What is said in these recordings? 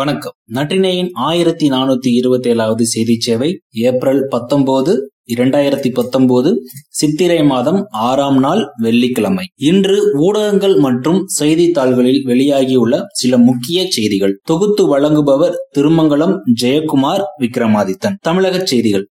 வணக்கம். நற்றினையின் ஆயிரத்தி நானூத்தி இருபத்தி ஏழாவது செய்தி சேவை ஏப்ரல் பத்தொன்பது இரண்டாயிரத்தி பத்தொன்பது சித்திரை மாதம் ஆறாம் நாள் வெள்ளிக்கிழமை. இன்று ஊடகங்கள் மற்றும் செய்தித்தாள்களில் வெளியாகியுள்ள சில முக்கிய செய்திகள். தொகுத்து வழங்குபவர் திருமங்கலம் ஜெயக்குமார் விக்ரமாதித்தன். தமிழக செய்திகள்.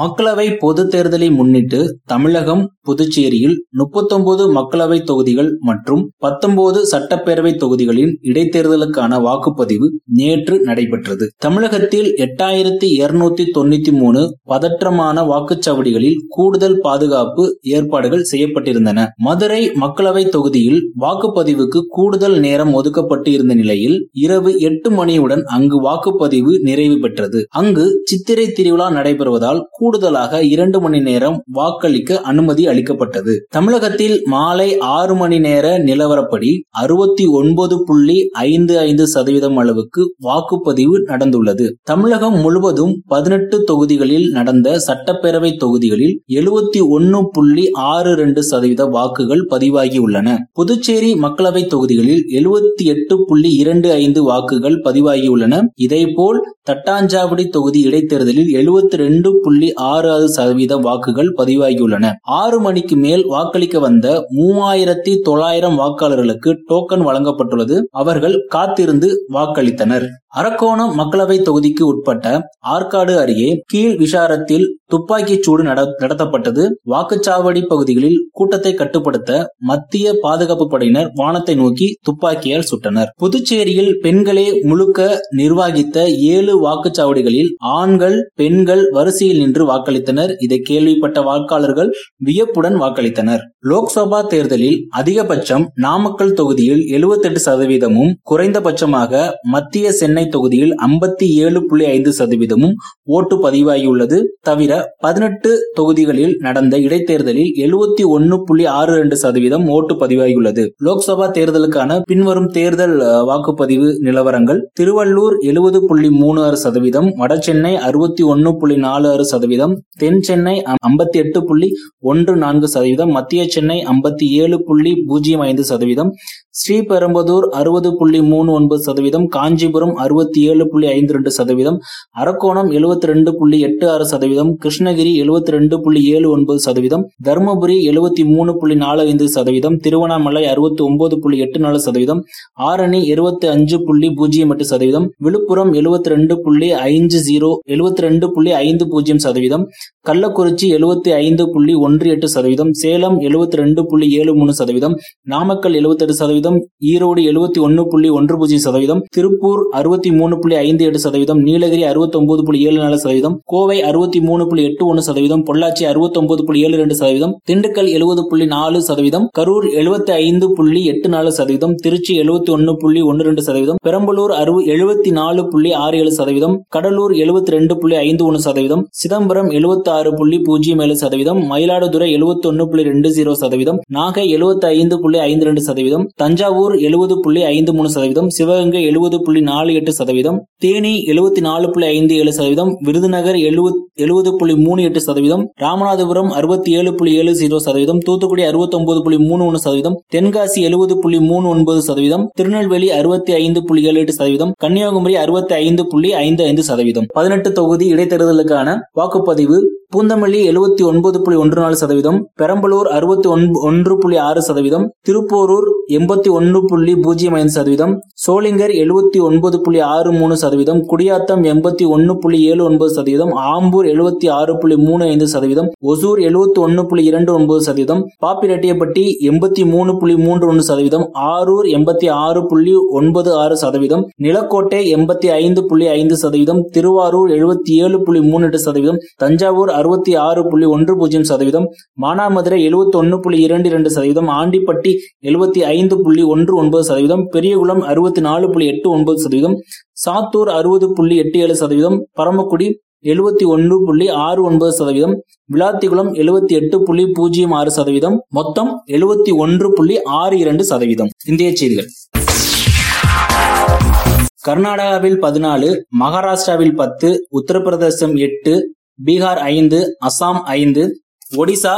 மக்களவை பொது தேர்தலை முன்னிட்டு தமிழகம் புதுச்சேரியில் முப்பத்தொன்பது மக்களவை தொகுதிகள் மற்றும் பத்தொன்பது சட்டப்பேரவை தொகுதிகளின் இடைத்தேர்தலுக்கான வாக்குப்பதிவு நேற்று நடைபெற்றது. தமிழகத்தில் எட்டாயிரத்தி இருநூத்தி தொண்ணூத்தி மூணு பதற்றமான வாக்குச்சாவடிகளில் கூடுதல் பாதுகாப்பு ஏற்பாடுகள் செய்யப்பட்டிருந்தன. மதுரை மக்களவை தொகுதியில் வாக்குப்பதிவுக்கு கூடுதல் நேரம் ஒதுக்கப்பட்டு இருந்த நிலையில் இரவு எட்டு மணியுடன் அங்கு வாக்குப்பதிவு நிறைவு பெற்றது. அங்கு சித்திரை திருவிழா நடைபெறுவதால் கூடுதலாக இரண்டு மணி நேரம் வாக்களிக்க அனுமதி அளிக்கப்பட்டது. தமிழகத்தில் மாலை ஆறு மணி நேர நிலவரப்படி அறுபத்தி ஒன்பது புள்ளி ஐந்து ஐந்து சதவீதம் அளவுக்கு வாக்குப்பதிவு நடந்துள்ளது. தமிழகம் முழுவதும் பதினெட்டு தொகுதிகளில் நடந்த சட்டப்பேரவை தொகுதிகளில் எழுபத்தி ஒன்னு புள்ளி ஆறு ரெண்டு சதவீத வாக்குகள் பதிவாகியுள்ளன. புதுச்சேரி மக்களவை தொகுதிகளில் எழுபத்தி எட்டு புள்ளி இரண்டு ஐந்து வாக்குகள் பதிவாகியுள்ளன. இதேபோல் தட்டாஞ்சாவடி தொகுதி இடைத்தேர்தலில் எழுபத்தி ரெண்டு புள்ளி ஆறு ஆறு சதவீத வாக்குகள் பதிவாகியுள்ளன. ஆறு மணிக்கு மேல் வாக்களிக்க வந்த மூவாயிரத்தி தொள்ளாயிரம் வாக்காளர்களுக்கு டோக்கன் வழங்கப்பட்டுள்ளது. அவர்கள் காத்திருந்து வாக்களித்தனர். அரக்கோணம் மக்களவை தொகுதிக்கு உட்பட்ட ஆற்காடு அருகே கீழ் விசாரத்தில் துப்பாக்கிச் சூடு நடத்தப்பட்டது. வாக்குச்சாவடி பகுதிகளில் கூட்டத்தை கட்டுப்படுத்த மத்திய பாதுகாப்பு படையினர் வானத்தை நோக்கி துப்பாக்கியால் சுட்டனர். புதுச்சேரியில் பெண்களே முழுக்க நிர்வாகித்த ஏழு வாக்குச்சாவடிகளில் ஆண்கள் பெண்கள் வரிசையில் என்று வாக்களித்தனர். இதை கேள்விப்பட்ட வாக்காளர்கள் வியப்புடன் வாக்களித்தனர். லோக்சபா தேர்தலில் அதிகபட்சம் நாமக்கல் தொகுதியில் எழுபத்தெட்டு சதவீதமும் குறைந்தபட்சமாக மத்திய சென்னை தொகுதியில் ஐம்பத்தி ஏழு புள்ளி ஐந்து சதவீதமும் ஓட்டு பதிவாகியுள்ளது. தவிர பதினெட்டு தொகுதிகளில் நடந்த இடைத்தேர்தலில் எழுபத்தி ஒன்னு புள்ளி ஆறு ரெண்டு சதவீதம் ஓட்டு பதிவாகியுள்ளது. லோக்சபா தேர்தலுக்கான பின்வரும் தேர்தல் வாக்குப்பதிவு நிலவரங்கள் திருவள்ளூர் எழுபது புள்ளி மூணு ஆறு சதவீதம் வடசென்னை அறுபத்தி ஒன்னு புள்ளி நாலு ஆறு சதவீதம் தென் சென்னை ஐம்பத்தி எட்டு புள்ளி ஒன்று நான்கு சதவீதம் மத்திய சென்னை ஐம்பத்தி ஏழு புள்ளி பூஜ்ஜியம் ஐந்து சதவீதம் ஸ்ரீபெரும்புதூர் அறுபது புள்ளி மூணு ஒன்பது சதவீதம் காஞ்சிபுரம் அறுபத்தி ஏழு புள்ளி ஐந்து ரெண்டு சதவீதம் அரக்கோணம் எழுபத்தி ரெண்டு புள்ளி எட்டு ஆறு சதவீதம் கிருஷ்ணகிரி எழுபத்தி ரெண்டு புள்ளி ஏழு ஒன்பது சதவீதம் தருமபுரி எழுபத்தி மூணு புள்ளி நாலு ஐந்து சதவீதம் திருவண்ணாமலை அறுபத்தி ஒன்பது புள்ளி எட்டு நாலு சதவீதம் ஆரணி இருபத்தி அஞ்சு புள்ளி பூஜ்ஜியம் எட்டு சதவீதம் விழுப்புரம் எழுபத்தி ரெண்டு புள்ளி ஐந்து ஜீரோ எழுபத்தி ரெண்டு புள்ளி ஐந்து பூஜ்ஜியம் சதவீதம் கள்ளக்குறிச்சி எழுபத்தி ஐந்து புள்ளி ஒன்று எட்டு சதவீதம் சேலம் எழுபத்தி ரெண்டு புள்ளி ஏழு மூணு சதவீதம் நாமக்கல் எழுபத்தெட்டு சதவீதம் ஈரோடு எழுபத்தி ஒன்று புள்ளி ஒன்று பூஜ்ஜியம் சதவீதம் திருப்பூர் அறுபத்தி மூணு புள்ளி ஐந்து எட்டு சதவீதம் நீலகிரி அறுபத்தி ஒன்பது புள்ளி ஏழு நாலு சதவீதம் கோவை அறுபத்தி மூணு புள்ளி எட்டு ஒன்று சதவீதம் பொள்ளாச்சி அறுபத்தி ஒன்பது புள்ளி ஏழு ரெண்டு சதவீதம் திண்டுக்கல் எழுபது புள்ளி நாலு சதவீதம் கரூர் எழுபத்தி ஐந்து புள்ளி எட்டு நாலு சதவீதம் திருச்சி எழுபத்தி ஒன்று புள்ளி ஒன்று ரெண்டு சதவீதம் பெரம்பலூர் அறுபது எழுபத்தி நாலு புள்ளி ஆறு ஏழு சதவீதம் கடலூர் எழுபத்தி ரெண்டு புள்ளி ஐந்து ஒன்று சதவீதம் சிதம்பரம் எழுபத்தி ஆறு புள்ளி பூஜ்ஜியம் ஏழு சதவீதம் மயிலாடுதுறை எழுபத்தி ஒன்னு புள்ளி ரெண்டு ஜீரோ சதவீதம் நாகை எழுபத்தி ஐந்து புள்ளி ஐந்து ரெண்டு சதவீதம் தஞ்சாவூர் எழுபது புள்ளி ஐந்து மூணு சதவீதம் சிவகங்கை எழுபது புள்ளி நாலு எட்டு சதவீதம் தேனி எழுபத்தி நாலு புள்ளி ஐந்து ஏழு சதவீதம் விருதுநகர் எழுபது புள்ளி மூணு எட்டு சதவீதம் ராமநாதபுரம் அறுபத்தி ஏழு புள்ளி ஏழு ஜீரோ சதவீதம் தூத்துக்குடி அறுபத்தி ஒன்பது புள்ளி மூணு ஒன்று சதவீதம் தென்காசி எழுபது புள்ளி மூணு ஒன்பது சதவீதம் திருநெல்வேலி அறுபத்தி ஐந்து புள்ளி ஏழு எட்டு சதவீதம் கன்னியாகுமரி அறுபத்தி ஐந்து புள்ளி ஐந்து ஐந்து சதவீதம். பதினெட்டு தொகுதி இடைத்தேர்தலுக்கான வாக்குப்பதிவு பூந்தமல்லி எழுபத்தி ஒன்பது புள்ளி ஒன்று நாலு சதவீதம் பெரம்பலூர் அறுபத்தி ஒன்று புள்ளி ஆறு சதவீதம் திருப்போரூர் எண்பத்தி ஒன்று புள்ளி பூஜ்ஜியம் ஐந்து சதவீதம் சோளிங்கர் எழுபத்தி ஒன்பது புள்ளி ஆறு மூணு சதவீதம் குடியாத்தம் எண்பத்தி ஒன்னு புள்ளி ஏழு ஒன்பது சதவீதம் ஆம்பூர் எழுபத்தி ஆறு புள்ளி மூணு ஐந்து சதவீதம் ஒசூர் எழுபத்தி ஒன்னு புள்ளி இரண்டு ஒன்பது சதவீதம் பாப்பிரெட்டியப்பட்டி எண்பத்தி மூணு புள்ளி மூன்று ஒன்று சதவீதம் ஆரூர் எண்பத்தி ஆறு புள்ளி ஒன்பது ஆறு சதவீதம் நிலக்கோட்டை எண்பத்தி ஐந்து புள்ளி ஐந்து சதவீதம் திருவாரூர் எழுபத்தி ஏழு புள்ளி மூணு எட்டு சதவீதம் தஞ்சாவூர் அறுபத்தி ஆறு புள்ளி ஒன்று பூஜ்ஜியம் சதவீதம் மானாமதுரை எழுபத்தொன்னு புள்ளி இரண்டு இரண்டு சதவீதம் ஆண்டிப்பட்டி எழுபத்தி ஐந்து புள்ளி ஒன்று ஒன்பது சதவீதம் பெரியகுளம் அறுபத்தி நாலு புள்ளி எட்டு ஒன்பது சதவீதம் சாத்தூர் அறுபது புள்ளி எட்டு ஏழு சதவீதம் பரமக்குடி எழுபத்தி ஒன்று புள்ளி ஆறு ஒன்பது சதவீதம் விளாத்திகுளம் எழுபத்தி எட்டு புள்ளி பூஜ்ஜியம் ஆறு சதவீதம் மொத்தம் எழுபத்தி ஒன்று புள்ளி ஆறு இரண்டு சதவீதம். இந்திய செய்திகள். கர்நாடகாவில் பதினாலு மகாராஷ்டிராவில் பத்து உத்தரப்பிரதேசம் எட்டு பீகார் ஐந்து அசாம் ஐந்து ஒடிசா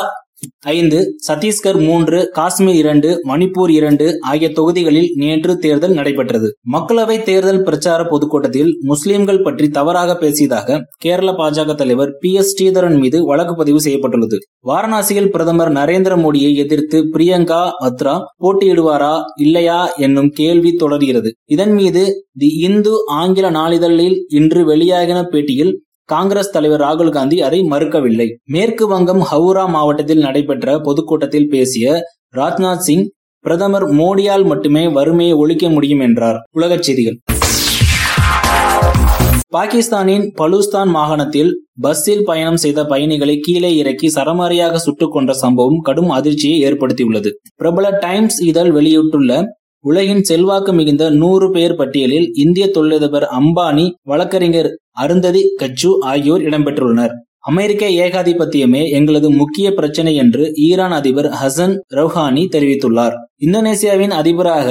ஐந்து சத்தீஸ்கர் மூன்று காஷ்மீர் இரண்டு மணிப்பூர் இரண்டு ஆகிய தொகுதிகளில் நேற்று தேர்தல் நடைபெற்றது. மக்களவை தேர்தல் பிரச்சார பொதுக்கூட்டத்தில் முஸ்லிம்கள் பற்றி தவறாக பேசியதாக கேரள பாஜக தலைவர் பி. எஸ். ஸ்ரீதரன் மீது வழக்கு பதிவு செய்யப்பட்டுள்ளது. வாரணாசியில் பிரதமர் நரேந்திர மோடியை எதிர்த்து பிரியங்கா வத்ரா போட்டியிடுவாரா இல்லையா என்னும் கேள்வி தொடர்கிறது. இதன் மீது தி இந்து ஆங்கில நாளிதழில் இன்று வெளியாகின பேட்டியில் காங்கிரஸ் தலைவர் ராகுல் காந்தி அதை மறுக்கவில்லை. மேற்கு வங்கம் ஹவுரா மாவட்டத்தில் நடைபெற்ற பொதுக்கூட்டத்தில் பேசிய ராஜ்நாத் சிங் பிரதமர் மோடியால் மட்டுமே வறுமையை ஒழிக்க முடியும் என்றார். உலகச் செய்திகள். பாகிஸ்தானின் பலூஸ்தான் மாகாணத்தில் பஸ்ஸில் பயணம் செய்த பயணிகளை கீழே இறக்கி சரமாரியாக சுட்டுக் கொன்ற சம்பவம் கடும் அதிர்ச்சியை ஏற்படுத்தியுள்ளது. பிரபல டைம்ஸ் இதழ் வெளியிட்டுள்ள உலகின் செல்வாக்கு மிகுந்த நூறு பேர் பட்டியலில் இந்திய தொழிலதிபர் அம்பானி வழக்கறிஞர் அருந்ததி கச்சு ஆகியோர் இடம்பெற்றுள்ளனர். அமெரிக்க ஏகாதிபத்தியமே எங்களது முக்கிய பிரச்சனை என்று ஈரான் அதிபர் ஹசன் ரவ்ஹானி தெரிவித்துள்ளார். இந்தோனேசியாவின் அதிபராக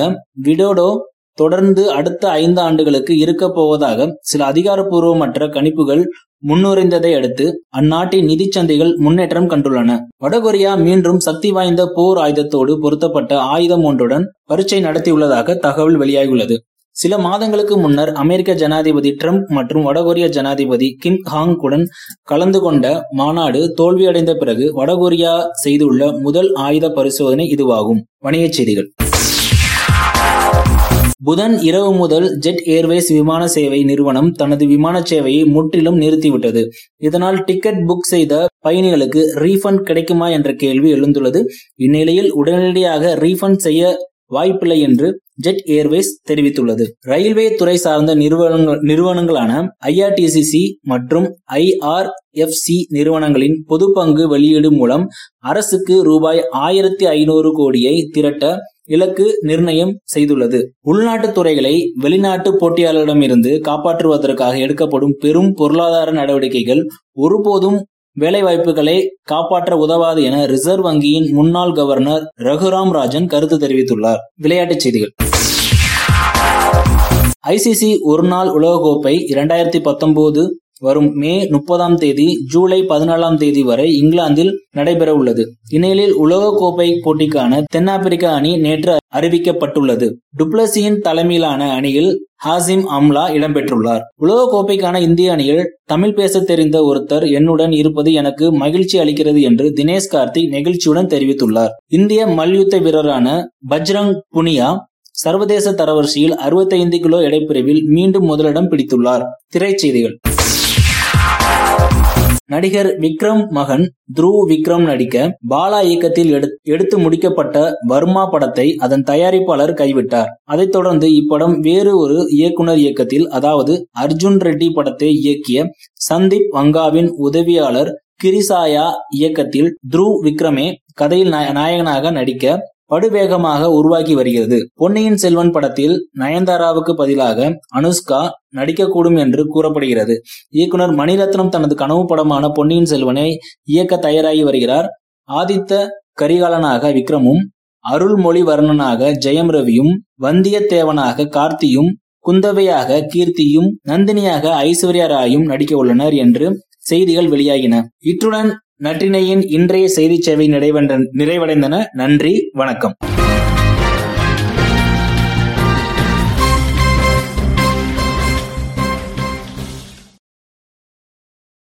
விடோடோ தொடர்ந்து அடுத்த ஐந்து ஆண்டுகளுக்கு இருக்கப் போவதாக சில அதிகாரப்பூர்வமற்ற கணிப்புகள் முன்னுரைந்ததை அடுத்து அந்நாட்டின் நிதி சந்தைகள் முன்னேற்றம் கண்டுள்ளன. வடகொரியா மீண்டும் சக்தி வாய்ந்த போர் ஆயுதத்தோடு பொருத்தப்பட்ட ஆயுதம் ஒன்றுடன் பரீட்சை நடத்தியுள்ளதாக தகவல் வெளியாகியுள்ளது. சில மாதங்களுக்கு முன்னர் அமெரிக்க ஜனாதிபதி டிரம்ப் மற்றும் வடகொரிய ஜனாதிபதி கிம் ஹாங்குடன் கலந்து கொண்ட மாநாடு தோல்வியடைந்த பிறகு வடகொரியா செய்துள்ள முதல் ஆயுத பரிசோதனை இதுவாகும். வணிகச் செய்திகள். புதன் இரவு முதல் ஜெட் ஏர்வேஸ் விமான சேவை நிறுவனம் தனது விமான சேவையை முற்றிலும் நிறுத்திவிட்டது. இதனால் டிக்கெட் புக் செய்த பயணிகளுக்கு ரீஃபண்ட் கிடைக்குமா என்ற கேள்வி எழுந்துள்ளது. இந்நிலையில் உடனடியாக ரீஃபண்ட் செய்ய வாய்ப்பில்லை என்று ஜெட் ஏர்வேஸ் தெரிவித்துள்ளது. ரயில்வே துறை சார்ந்த நிறுவனங்கள் நிறுவனங்களான ஐஆர்டிசிசி மற்றும் ஐஆர்எஃப்சி நிறுவனங்களின் பொது பங்கு வெளியீடு மூலம் அரசுக்கு ரூபாய் ஆயிரத்தி ஐநூறு கோடியை திரட்ட இலக்கு நிர்ணயம் செய்துள்ளது. உள்நாட்டு துறைகளை வெளிநாட்டு போட்டியாளர்களிடமிருந்து காப்பாற்றுவதற்காக எடுக்கப்படும் பெரும் பொருளாதார நடவடிக்கைகள் ஒருபோதும் வேலைவாய்ப்புகளை காப்பாற்ற உதவாது என ரிசர்வ் வங்கியின் முன்னாள் கவர்னர் ரகுராம் ராஜன் கருத்து தெரிவித்துள்ளார். விளையாட்டுச் செய்திகள். ஐசிசி ஒருநாள் உலகக்கோப்பை இரண்டாயிரத்தி பத்தொன்பது வரும் மே முப்பதாம் தேதி ஜூலை பதினாலாம் தேதி வரை இங்கிலாந்தில் நடைபெற உள்ளது இந்நிலையில் உலகக்கோப்பை போட்டிக்கான தென்னாப்பிரிக்க அணி நேற்று அறிவிக்கப்பட்டுள்ளது. டுப்ளசியின் தலைமையிலான அணியில் ஹாசிம் அம்லா இடம்பெற்றுள்ளார். உலகக்கோப்பைக்கான இந்திய அணியில் தமிழ் பேச தெரிந்த ஒருத்தர் என்னுடன் இருப்பது எனக்கு மகிழ்ச்சி அளிக்கிறது என்று தினேஷ் கார்த்திக் நெகிழ்ச்சியுடன் தெரிவித்துள்ளார். இந்திய மல்யுத்த வீரரான பஜ்ரங் புனியா சர்வதேச தரவரிசையில் அறுபத்தைந்து கிலோ எடைப்பிரிவில் மீண்டும் முதலிடம் பிடித்துள்ளார். திரைச்செய்திகள் நடிகர் விக்ரம் மகன் துருவ் விக்ரம் நடிக்க பாலா இயக்கத்தில் எடுத்து முடிக்கப்பட்ட வர்மா படத்தை அதன் தயாரிப்பாளர் கைவிட்டார். அதைத் தொடர்ந்து இப்படம் வேறு ஒரு இயக்குனர் இயக்கத்தில் அதாவது அர்ஜுன் ரெட்டி படத்தை இயக்கிய சந்தீப் வங்காவின் உதவியாளர் கிரிசாயா இயக்கத்தில் துருவ் விக்ரமே கதையில் நாயகனாக நடிக்க படுவேகமாக உருவாக்கி வருகிறது. பொன்னியின் செல்வன் படத்தில் நயன்தாராவுக்கு பதிலாக அனுஷ்கா நடிக்கக்கூடும் என்று கூறப்படுகிறது. இயக்குனர் மணிரத்னம் தனது கனவு படமான பொன்னியின் செல்வனை இயக்க தயாராகி வருகிறார். ஆதித்த கரிகாலனாக விக்ரமும் அருள்மொழிவர்ணனாக ஜெயம் ரவியும் வந்தியத்தேவனாக கார்த்தியும் குந்தவையாக கீர்த்தியும் நந்தினியாக ஐஸ்வர்யா ராயும் நடிக்க உள்ளனர் என்று செய்திகள் வெளியாகின. இத்துடன் நற்றினையின் இன்றைய செய்தி சேவை நிறைவடைந்தன. நன்றி வணக்கம்.